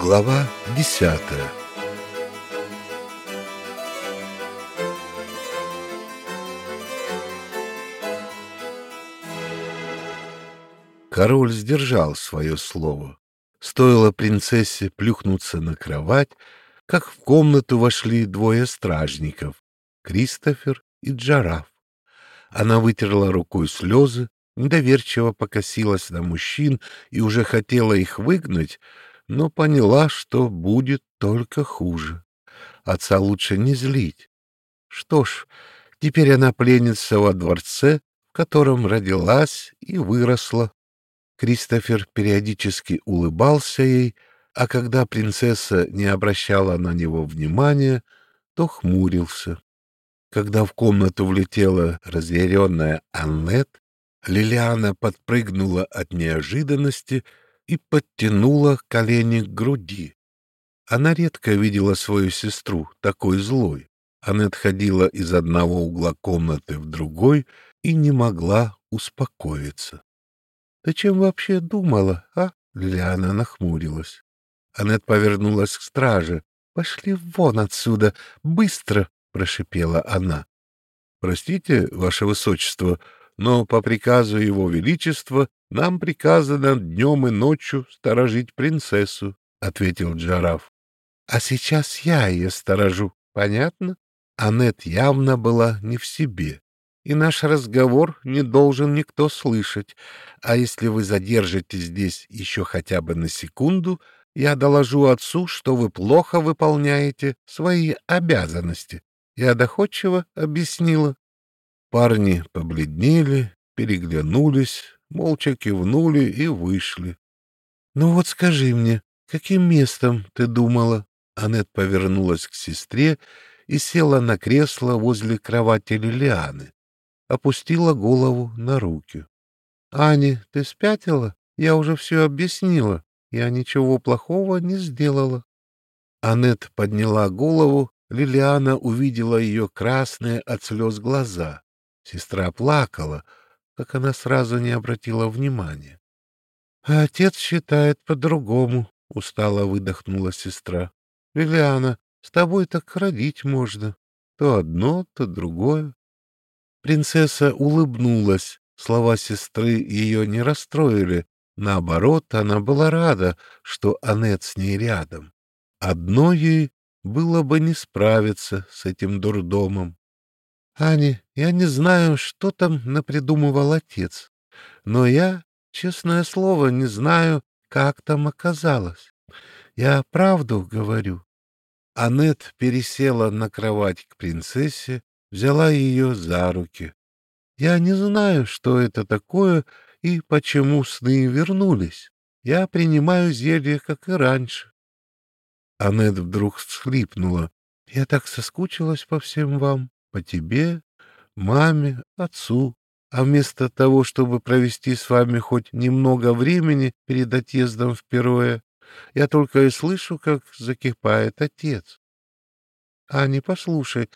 Глава десятая Король сдержал свое слово. Стоило принцессе плюхнуться на кровать, как в комнату вошли двое стражников — Кристофер и Джараф. Она вытерла рукой слезы, недоверчиво покосилась на мужчин и уже хотела их выгнать, но поняла, что будет только хуже. Отца лучше не злить. Что ж, теперь она пленница во дворце, в котором родилась и выросла. Кристофер периодически улыбался ей, а когда принцесса не обращала на него внимания, то хмурился. Когда в комнату влетела разъяренная Аннет, Лилиана подпрыгнула от неожиданности и подтянула колени к груди. Она редко видела свою сестру такой злой. Аннет ходила из одного угла комнаты в другой и не могла успокоиться. — Ты чем вообще думала, а? — Лилиана нахмурилась. Аннет повернулась к страже. — Пошли вон отсюда, быстро! — прошипела она. — Простите, ваше высочество, но по приказу его величества нам приказано днем и ночью сторожить принцессу, — ответил Джараф. — А сейчас я ее сторожу, понятно? Аннет явно была не в себе, и наш разговор не должен никто слышать, а если вы задержитесь здесь еще хотя бы на секунду, я доложу отцу, что вы плохо выполняете свои обязанности. Я доходчиво объяснила. Парни побледнели, переглянулись, молча кивнули и вышли. — Ну вот скажи мне, каким местом ты думала? Аннет повернулась к сестре и села на кресло возле кровати Лилианы. Опустила голову на руки. — Аня, ты спятила? Я уже все объяснила. Я ничего плохого не сделала. Аннет подняла голову Лилиана увидела ее красные от слез глаза. Сестра плакала, как она сразу не обратила внимания. — А отец считает по-другому, — устало выдохнула сестра. — Лилиана, с тобой так родить можно. То одно, то другое. Принцесса улыбнулась. Слова сестры ее не расстроили. Наоборот, она была рада, что Аннет с ней рядом. Одно ей было бы не справиться с этим дурдомом. Аня, я не знаю, что там напридумывал отец, но я, честное слово, не знаю, как там оказалось. Я правду говорю. Аннет пересела на кровать к принцессе, взяла ее за руки. Я не знаю, что это такое и почему сны вернулись. Я принимаю зелье, как и раньше. Аннет вдруг всхлипнула. «Я так соскучилась по всем вам, по тебе, маме, отцу. А вместо того, чтобы провести с вами хоть немного времени перед отъездом в Перое, я только и слышу, как закипает отец. Аня, послушай,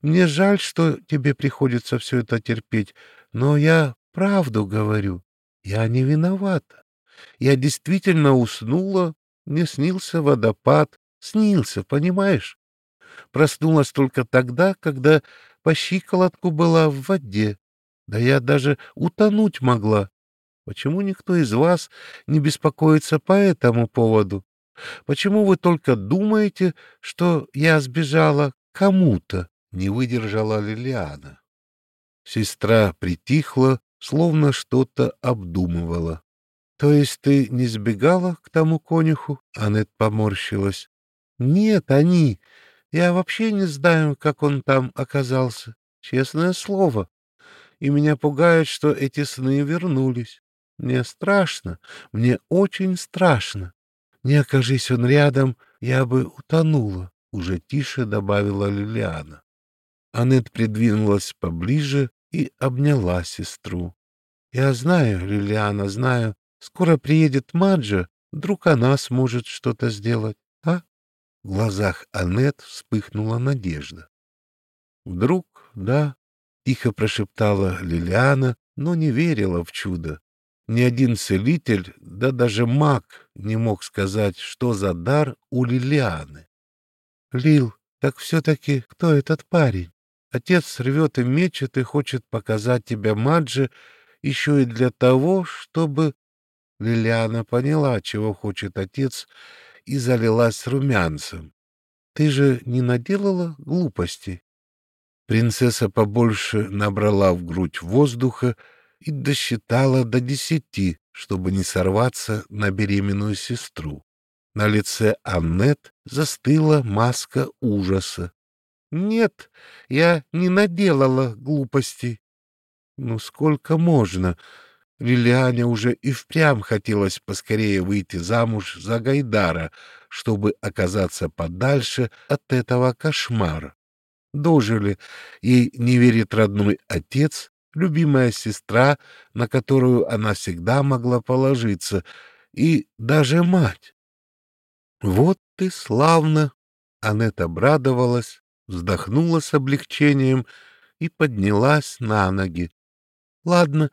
мне жаль, что тебе приходится все это терпеть, но я правду говорю. Я не виновата. Я действительно уснула, мне снился водопад, Снился, понимаешь? Проснулась только тогда, когда по щиколотку была в воде. Да я даже утонуть могла. Почему никто из вас не беспокоится по этому поводу? Почему вы только думаете, что я сбежала кому-то? Не выдержала Лилиана. Сестра притихла, словно что-то обдумывала. — То есть ты не сбегала к тому конюху? — Аннет поморщилась. Нет, они. Я вообще не знаю, как он там оказался. Честное слово. И меня пугает, что эти сны вернулись. Мне страшно, мне очень страшно. Не окажись он рядом, я бы утонула, — уже тише добавила Лилиана. Аннет придвинулась поближе и обняла сестру. — Я знаю, Лилиана, знаю, скоро приедет Маджа, вдруг она сможет что-то сделать. В глазах Аннет вспыхнула надежда. «Вдруг, да?» — тихо прошептала Лилиана, но не верила в чудо. Ни один целитель, да даже маг, не мог сказать, что за дар у Лилианы. Лил, так все-таки кто этот парень? Отец рвет и мечет и хочет показать тебя Маджи еще и для того, чтобы... Лилиана поняла, чего хочет отец, и залилась румянцем. Ты же не наделала глупостей? Принцесса побольше набрала в грудь воздуха и досчитала до десяти, чтобы не сорваться на беременную сестру. На лице Аннет застыла маска ужаса. — Нет, я не наделала глупостей. — Ну сколько можно? Лилиане уже и впрямь хотелось поскорее выйти замуж за Гайдара, чтобы оказаться подальше от этого кошмара. Дожили, ей не верит родной отец, любимая сестра, на которую она всегда могла положиться, и даже мать. Вот ты славно! Аннет обрадовалась, вздохнула с облегчением и поднялась на ноги. Ладно,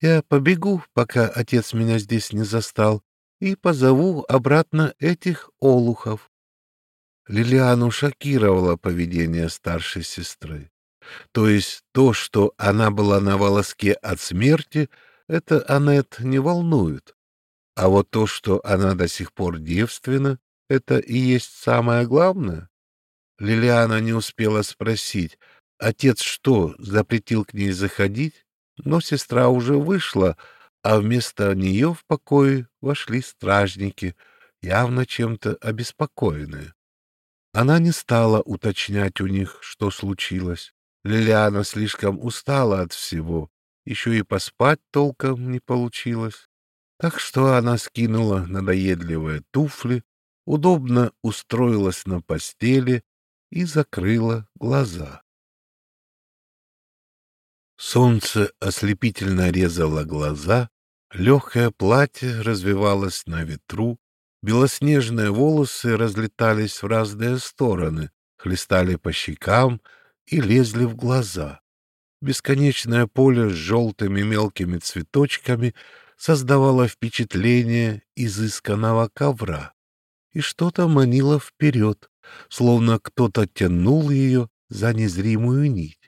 я побегу, пока отец меня здесь не застал, и позову обратно этих олухов. Лилиану шокировало поведение старшей сестры. То есть то, что она была на волоске от смерти, это Аннет не волнует. А вот то, что она до сих пор девственна, это и есть самое главное. Лилиана не успела спросить, отец что, запретил к ней заходить? Но сестра уже вышла, а вместо нее в покое вошли стражники, явно чем-то обеспокоенные. Она не стала уточнять у них, что случилось. Лилиана слишком устала от всего, еще и поспать толком не получилось. Так что она скинула надоедливые туфли, удобно устроилась на постели и закрыла глаза. Солнце ослепительно резало глаза, легкое платье развивалось на ветру, Белоснежные волосы разлетались в разные стороны, хлестали по щекам и лезли в глаза. Бесконечное поле с желтыми мелкими цветочками создавало впечатление изысканного ковра. И что-то манило вперед, словно кто-то тянул ее за незримую нить.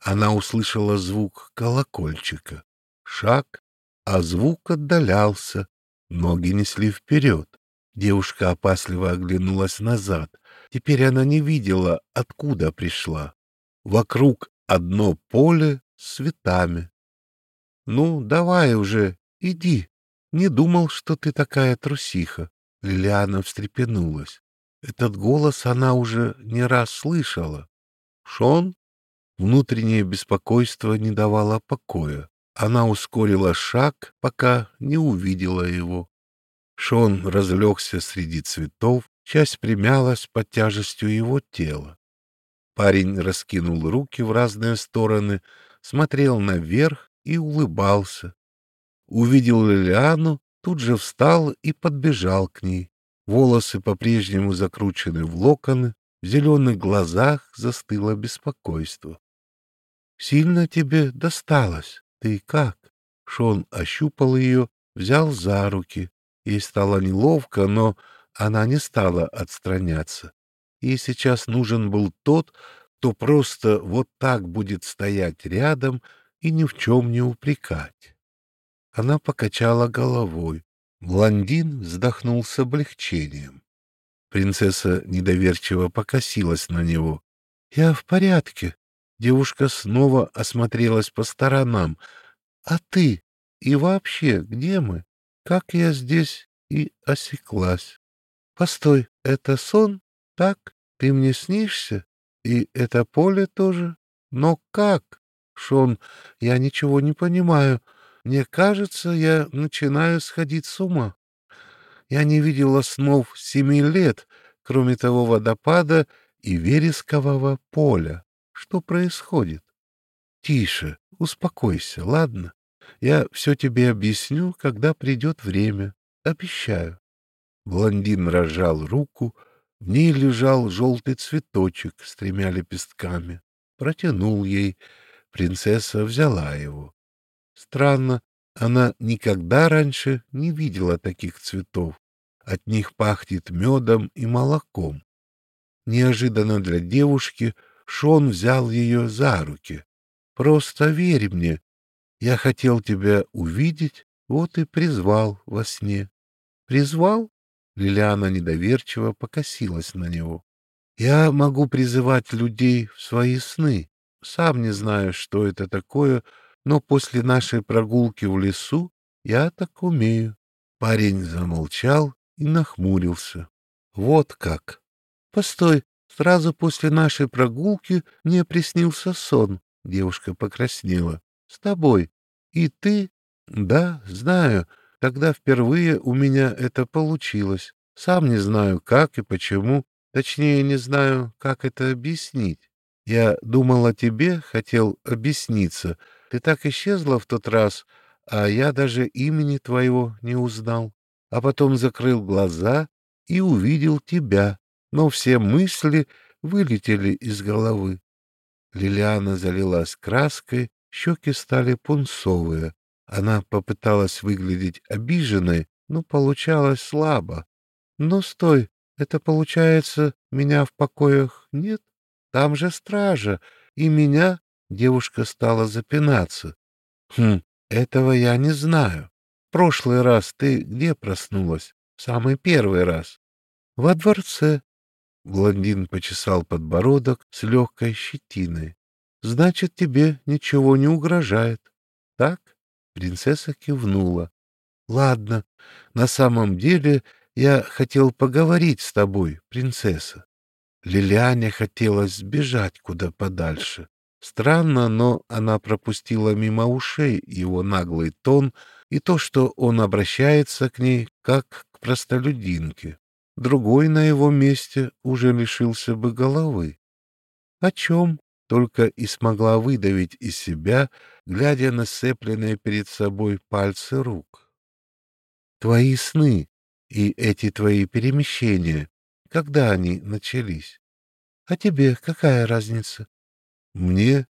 Она услышала звук колокольчика. Шаг, а звук отдалялся, Ноги несли вперед. Девушка опасливо оглянулась назад. Теперь она не видела, откуда пришла. Вокруг одно поле с цветами. — Ну, давай уже, иди. Не думал, что ты такая трусиха. Лилиана встрепенулась. Этот голос она уже не раз слышала. Шон? Внутреннее беспокойство не давало покоя. Она ускорила шаг, пока не увидела его. Шон разлегся среди цветов, часть примялась под тяжестью его тела. Парень раскинул руки в разные стороны, смотрел наверх и улыбался. Увидел Лилиану, тут же встал и подбежал к ней. Волосы по-прежнему закручены в локоны, в зеленых глазах застыло беспокойство. — Сильно тебе досталось? Ты как? Шон ощупал ее, взял за руки. Ей стало неловко, но она не стала отстраняться. Ей сейчас нужен был тот, кто просто вот так будет стоять рядом и ни в чем не упрекать. Она покачала головой. Блондин вздохнул с облегчением. Принцесса недоверчиво покосилась на него. — Я в порядке. Девушка снова осмотрелась по сторонам. «А ты? И вообще, где мы? Как я здесь?» И осеклась. «Постой, это сон? Так? Ты мне снишься? И это поле тоже? Но как? Шон, я ничего не понимаю. Мне кажется, я начинаю сходить с ума. Я не видела снов семи лет, кроме того водопада и верескового поля. Что происходит? Тише, успокойся, ладно? Я все тебе объясню, когда придет время. Обещаю. Блондин разжал руку, в ней лежал желтый цветочек с тремя лепестками. Протянул ей. Принцесса взяла его. Странно, Она никогда раньше не видела таких цветов. От них пахнет медом и молоком. Неожиданно для девушки Шон взял ее за руки. «Просто верь мне. Я хотел тебя увидеть, вот и призвал во сне». «Призвал?» Лилиана недоверчиво покосилась на него. «Я могу призывать людей в свои сны. Сам не знаю, что это такое, но после нашей прогулки в лесу я так умею». Парень замолчал и нахмурился. «Вот как!» «Постой, сразу после нашей прогулки мне приснился сон», — девушка покраснела. «С тобой. И ты?» «Да, знаю. Тогда впервые у меня это получилось. Сам не знаю, как и почему. Точнее, не знаю, как это объяснить. Я думал о тебе, хотел объясниться. Ты так исчезла в тот раз, а я даже имени твоего не узнал. А потом закрыл глаза и увидел тебя, но все мысли вылетели из головы. Лилиана залилась краской, щеки стали пунцовые. Она попыталась выглядеть обиженной, но получалось слабо. «Ну, стой, это получается, меня в покоях нет? Там же стража, и меня...» Девушка стала запинаться. «Хм, этого я не знаю. Прошлый раз ты где проснулась? Самый первый раз?» «Во дворце». Блондин почесал подбородок с легкой щетиной. «Значит, тебе ничего не угрожает, так?» Принцесса кивнула. Ладно, на самом деле я хотел поговорить с тобой, принцесса. Лилиане хотелось сбежать куда подальше. Странно, но она пропустила мимо ушей его наглый тон и то, что он обращается к ней как к простолюдинке. Другой на его месте уже лишился бы головы. — О чем? только и смогла выдавить из себя, глядя на сцепленные перед собой пальцы рук. Твои сны и эти твои перемещения, когда они начались? А тебе какая разница? Мне